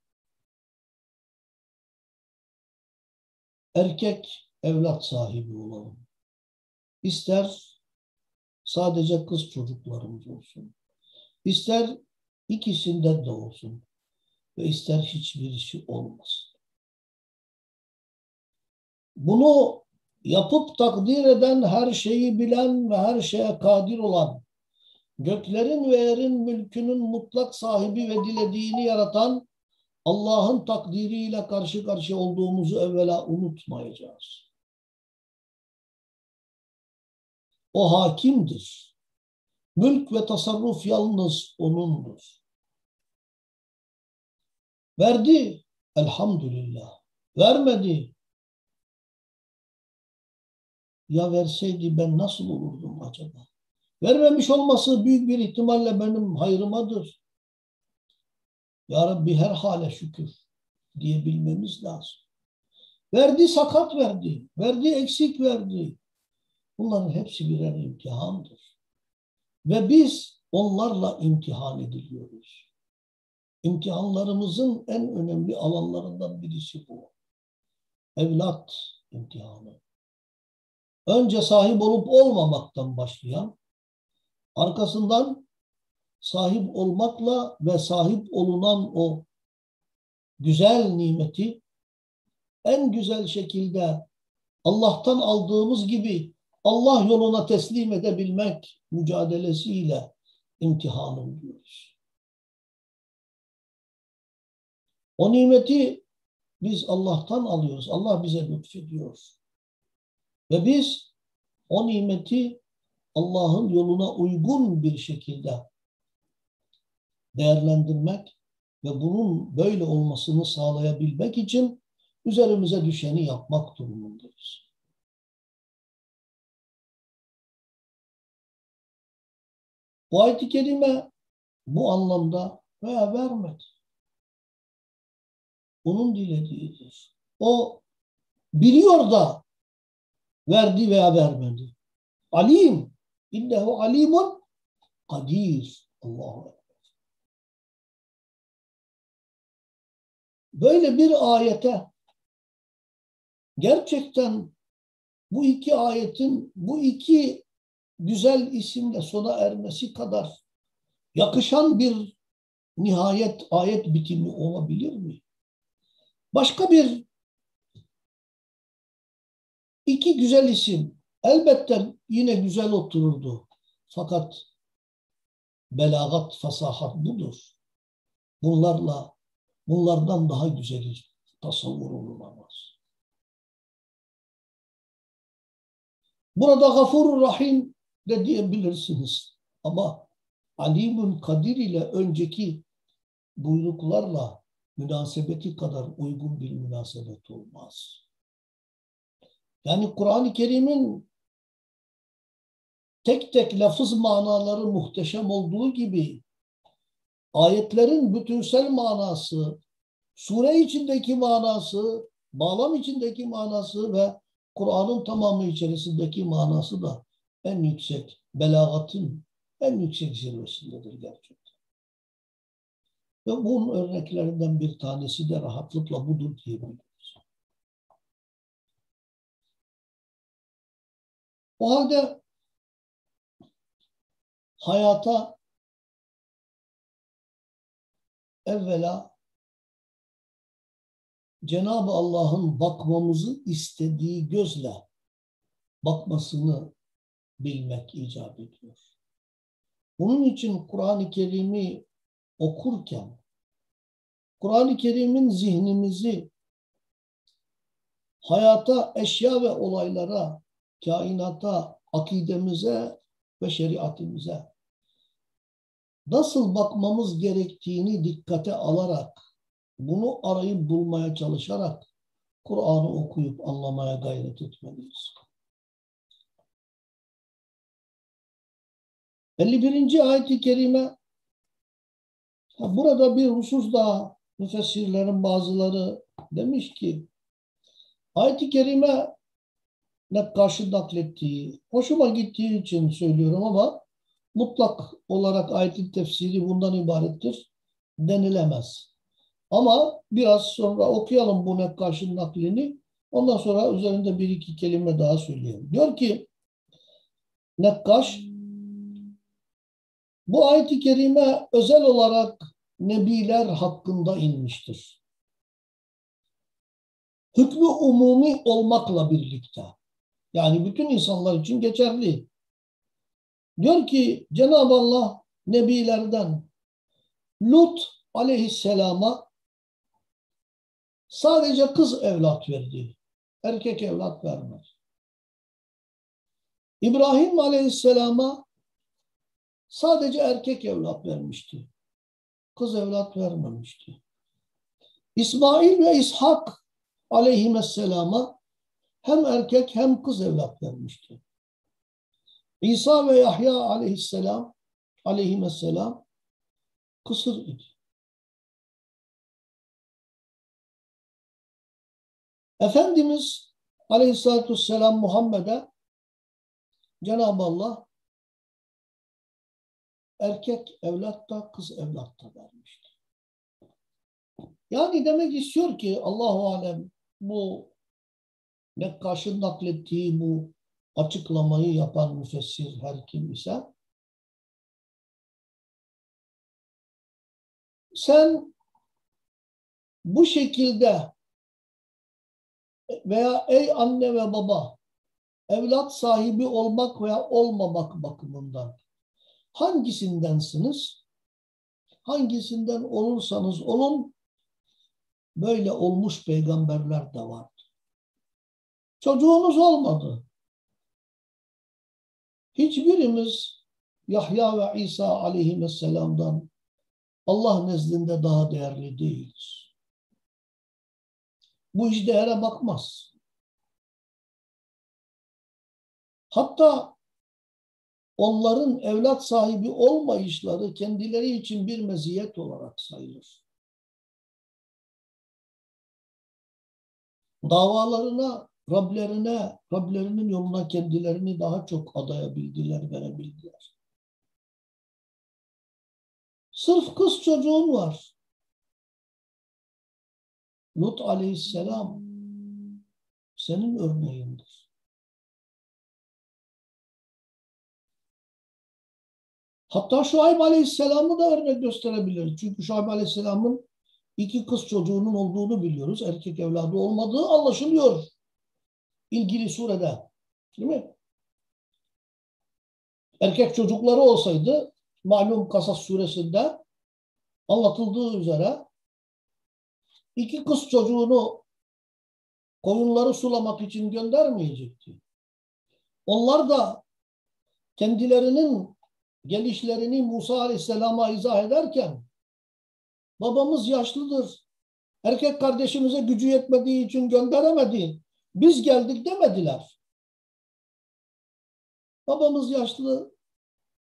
erkek evlat sahibi olalım, ister sadece kız çocuklarımız olsun, ister ikisinden de olsun ve ister hiçbir işi olmasın. Bunu yapıp takdir eden, her şeyi bilen ve her şeye kadir olan göklerin ve yerin mülkünün mutlak sahibi ve dilediğini yaratan Allah'ın takdiriyle karşı karşıya olduğumuzu evvela unutmayacağız. O hakimdir. Mülk ve tasarruf yalnız O'nundur. Verdi, elhamdülillah. Vermedi. Ya verseydi ben nasıl olurdum acaba? Vermemiş olması büyük bir ihtimalle benim hayrımadır. Ya Rabbi her hale şükür diyebilmemiz lazım. Verdi sakat verdi. Verdi eksik verdi. Bunların hepsi birer imtihandır. Ve biz onlarla imtihan ediliyoruz. İmtihanlarımızın en önemli alanlarından birisi bu. Evlat imtihanı. Önce sahip olup olmamaktan başlayan, arkasından sahip olmakla ve sahip olunan o güzel nimeti en güzel şekilde Allah'tan aldığımız gibi Allah yoluna teslim edebilmek mücadelesiyle imtihanım diyoruz. O nimeti biz Allah'tan alıyoruz. Allah bize lütfediyor. Ve biz o nimeti Allah'ın yoluna uygun bir şekilde değerlendirmek ve bunun böyle olmasını sağlayabilmek için üzerimize düşeni yapmak durumundayız. Bu ayet-i kerime bu anlamda veya vermedi. Onun dilediğidir. O biliyor da verdi veya vermedi. Alim. İnnehu alimun kadir. Allahu Ekber. Böyle bir ayete gerçekten bu iki ayetin bu iki güzel isimle sona ermesi kadar yakışan bir nihayet ayet bitimi olabilir mi? Başka bir iki güzel isim elbette yine güzel otururdu. Fakat belagat, fasahat budur. Bunlarla, bunlardan daha güzeli tasavvur olunamaz. Burada Gafur Rahim de diyebilirsiniz. Ama Alimun Kadir ile önceki buyruklarla münasebeti kadar uygun bir münasebet olmaz. Yani Kur'an-ı Kerim'in tek tek lafız manaları muhteşem olduğu gibi ayetlerin bütünsel manası, sure içindeki manası, bağlam içindeki manası ve Kur'an'ın tamamı içerisindeki manası da en yüksek belagatın en yüksek zirvesindedir gerçekten. Ve bunun örneklerinden bir tanesi de rahatlıkla budur diyebiliriz. O halde hayata evvela Cenab-ı Allah'ın bakmamızı istediği gözle bakmasını bilmek icap ediyor. Bunun için Kur'an-ı Kerim'i okurken Kur'an-ı Kerim'in zihnimizi hayata, eşya ve olaylara, kainata, akidemize ve şeriatimize nasıl bakmamız gerektiğini dikkate alarak, bunu arayıp bulmaya çalışarak Kur'an'ı okuyup anlamaya gayret etmeliyiz. 51. ayet-i kerime burada bir husus daha müfessirlerin bazıları demiş ki ayet-i kerime ne karşı naklettiği, hoşuma gittiği için söylüyorum ama mutlak olarak ayetin tefsiri bundan ibarettir denilemez. Ama biraz sonra okuyalım bu nekkaşın naklini. Ondan sonra üzerinde bir iki kelime daha söyleyeyim. Diyor ki Nekkaş bu ayet-i kerime özel olarak nebiler hakkında inmiştir. Hükmü umumi olmakla birlikte. Yani bütün insanlar için geçerli. Diyor ki Cenab-ı Allah nebilerden Lut aleyhisselama sadece kız evlat verdi. Erkek evlat vermez. İbrahim aleyhisselama sadece erkek evlat vermişti. Kız evlat vermemişti. İsmail ve İshak aleyhisselama hem erkek hem kız evlat vermişti. İsa ve Yahya aleyhisselam aleyhisselam kısır idi. Efendimiz aleyhissalatü vesselam Muhammed'e Cenab-ı Allah erkek evlat da kız evlat da vermiştir. Yani demek istiyor ki Allahu Alem bu Nekkaş'ın naklettiği bu açıklamayı yapan müfessir her kim ise sen bu şekilde veya ey anne ve baba evlat sahibi olmak veya olmamak bakımından hangisindensiniz? Hangisinden olursanız olun böyle olmuş peygamberler de var. Çocuğunuz olmadı. Hiçbirimiz Yahya ve İsa aleyhisselamdan Allah nezdinde daha değerli değiliz. Bu iş değere bakmaz. Hatta onların evlat sahibi olmayışları kendileri için bir meziyet olarak sayılır. Davalarına, Rablerine, Rablerinin yoluna kendilerini daha çok adayabildiler, verebildiler. Sırf kız çocuğun var. Lut aleyhisselam senin örneğindir. Hatta Şuayb aleyhisselamı da örnek gösterebiliriz. Çünkü Şuayb aleyhisselamın iki kız çocuğunun olduğunu biliyoruz. Erkek evladı olmadığı anlaşılıyor. İlgili surede. Değil mi? Erkek çocukları olsaydı malum Kasas suresinde anlatıldığı üzere iki kız çocuğunu koyunları sulamak için göndermeyecekti. Onlar da kendilerinin gelişlerini Musa Aleyhisselam'a izah ederken babamız yaşlıdır. Erkek kardeşimize gücü yetmediği için gönderemedi. Biz geldik demediler. Babamız yaşlı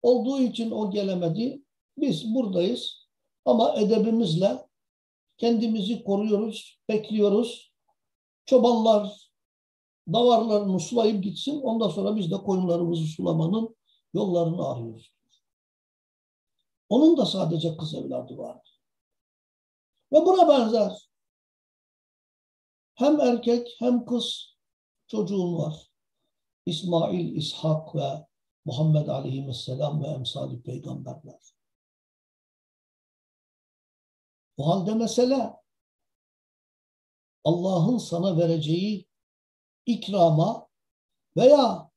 olduğu için o gelemedi. Biz buradayız ama edebimizle kendimizi koruyoruz, bekliyoruz. Çobanlar davarlarını sulayıp gitsin. Ondan sonra biz de koyunlarımızı sulamanın yollarını arıyoruz. Onun da sadece kız evladı var. Ve buna benzer hem erkek hem kız çocuğun var. İsmail, İshak ve Muhammed Aleyhisselam ve emsali peygamberler. O halde mesele Allah'ın sana vereceği ikrama veya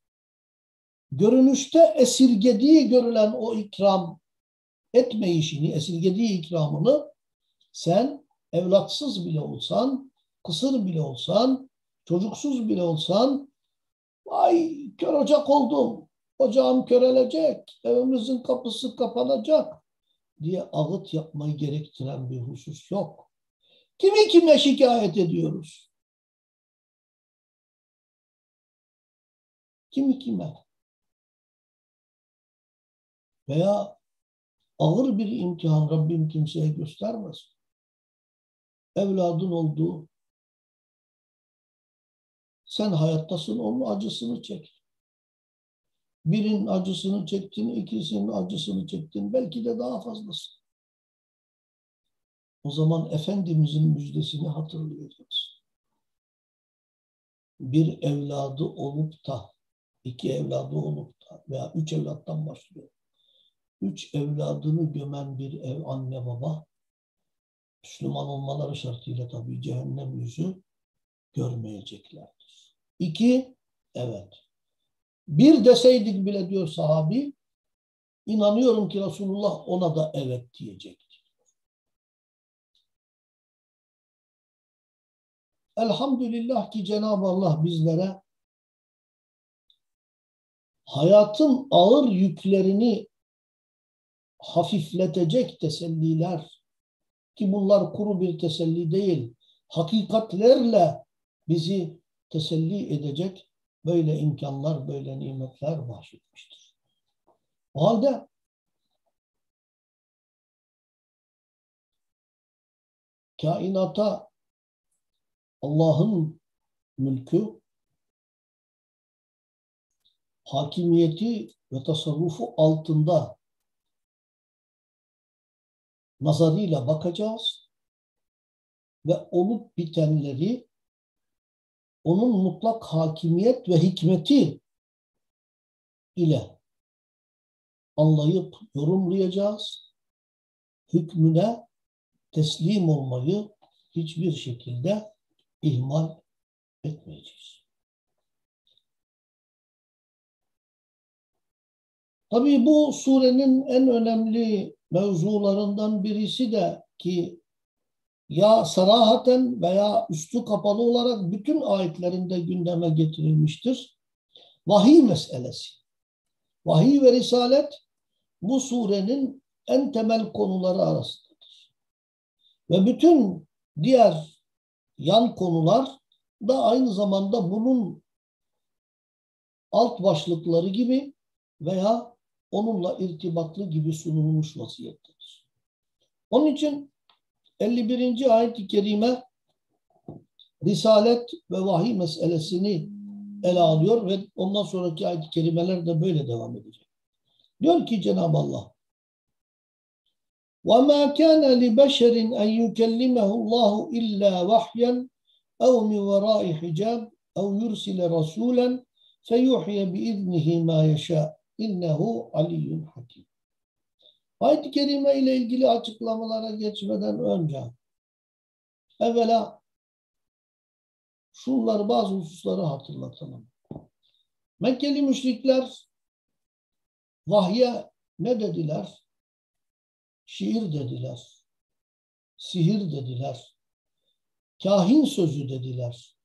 görünüşte esirgediği görülen o ikram etmeyişini, esirgediği ikramını sen evlatsız bile olsan, kısır bile olsan, çocuksuz bile olsan vay kör ocak oldum, ocağım körelecek, evimizin kapısı kapanacak diye ağıt yapmayı gerektiren bir husus yok. Kimi kime şikayet ediyoruz? Kimi kime? Veya ağır bir imtihan Rabbim kimseye göstermez. Evladın olduğu sen hayattasın onun acısını çek. Birinin acısını çektin, ikisinin acısını çektin. Belki de daha fazlası. O zaman Efendimizin müjdesini hatırlayacağız. Bir evladı olup da, iki evladı olup da veya üç evlattan başlıyor. Üç evladını gömen bir ev anne baba, Müslüman olmaları şartıyla tabii cehennem yüzü görmeyeceklerdir. İki, evet, bir deseydik bile diyor sahabi, inanıyorum ki Resulullah ona da evet diyecektir. Elhamdülillah ki Cenab-ı Allah bizlere hayatın ağır yüklerini hafifletecek teselliler ki bunlar kuru bir teselli değil, hakikatlerle bizi teselli edecek böyle imkanlar, böyle nimetler bahşetmiştir. O halde kainata Allah'ın mülkü, hakimiyeti ve tasarrufu altında nazarıyla bakacağız ve olup bitenleri onun mutlak hakimiyet ve hikmeti ile anlayıp yorumlayacağız. Hükmüne teslim olmayı hiçbir şekilde ihmal etmeyeceğiz. Tabii bu surenin en önemli mevzularından birisi de ki ya sarahaten veya üstü kapalı olarak bütün ayetlerinde gündeme getirilmiştir. Vahiy meselesi. Vahiy ve risalet bu surenin en temel konuları arasındadır. Ve bütün diğer yan konular da aynı zamanda bunun alt başlıkları gibi veya onunla irtibatlı gibi sunulmuş vaziyettedir. Onun için 51. ayet-i kerime Risalet ve vahiy meselesini ele alıyor ve ondan sonraki ayet-i kerimeler de böyle devam edecek. Diyor ki Cenab-ı Allah وَمَا كَانَ لِبَشَرٍ أَنْ يُكَلِّمَهُ اللّٰهُ إِلَّا وَحْيًا أَوْ مِنْ وَرَاءِ حِجَابٍ أَوْ يُرْسِلَ رَسُولًا فَيُحْيَ بِإِذْنِهِ مَا يَشَاءُ İnnehu aliyyun hakim. Ayet-i Kerime ile ilgili açıklamalara geçmeden önce evvela şunları bazı hususları hatırlatalım. Mekkeli müşrikler vahye ne dediler? Şiir dediler. Sihir dediler. Kahin sözü dediler.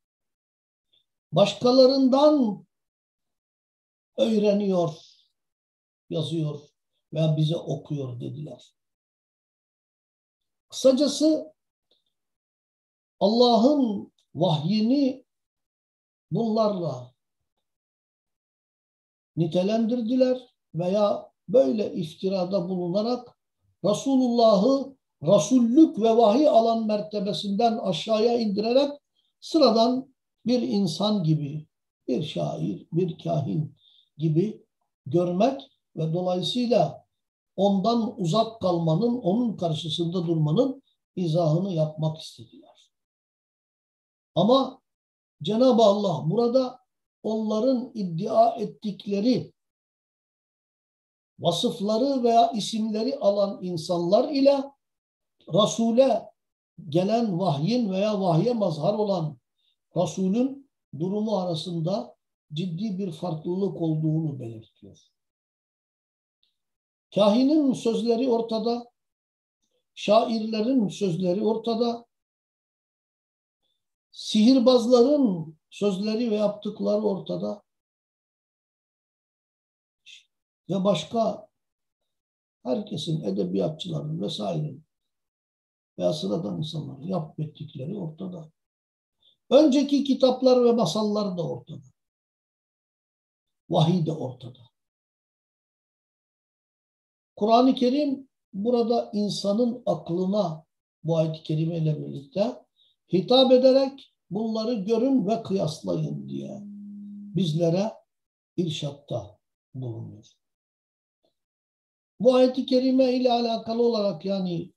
Başkalarından öğreniyor yazıyor veya bize okuyor dediler. Kısacası Allah'ın vahyini bunlarla nitelendirdiler veya böyle iftirada bulunarak Resulullah'ı Resullük ve vahiy alan mertebesinden aşağıya indirerek sıradan bir insan gibi, bir şair, bir kahin gibi görmek ve dolayısıyla ondan uzak kalmanın, onun karşısında durmanın izahını yapmak istediler. Ama Cenab-ı Allah burada onların iddia ettikleri vasıfları veya isimleri alan insanlar ile Resul'e gelen vahyin veya vahye mazhar olan Resul'ün durumu arasında ciddi bir farklılık olduğunu belirtiyor. Kahinin sözleri ortada, şairlerin sözleri ortada, sihirbazların sözleri ve yaptıkları ortada ve başka herkesin, edebiyatçıların vesaire veya sıradan insanların yapıp ettikleri ortada. Önceki kitaplar ve masallar da ortada. Vahiy de ortada. Kur'an-ı Kerim burada insanın aklına bu ayet-i kerime ile birlikte hitap ederek bunları görün ve kıyaslayın diye bizlere irşatta bulunuyor. Bu ayet-i kerime ile alakalı olarak yani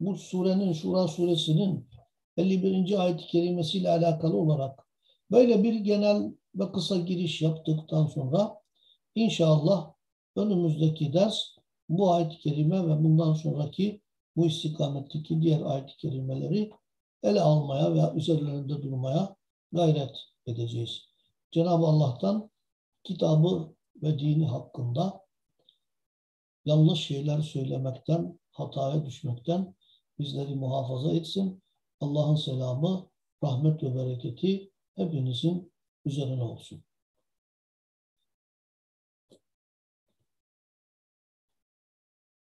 bu surenin, Şura suresinin 51. ayet-i kerimesi ile alakalı olarak böyle bir genel ve kısa giriş yaptıktan sonra inşallah önümüzdeki ders bu ayet-i kerime ve bundan sonraki bu istikametteki diğer ayet-i kerimeleri ele almaya veya üzerlerinde durmaya gayret edeceğiz. Cenab-ı Allah'tan kitabı ve dini hakkında yanlış şeyler söylemekten, hataya düşmekten bizleri muhafaza etsin. Allah'ın selamı, rahmet ve bereketi hepinizin üzerine olsun.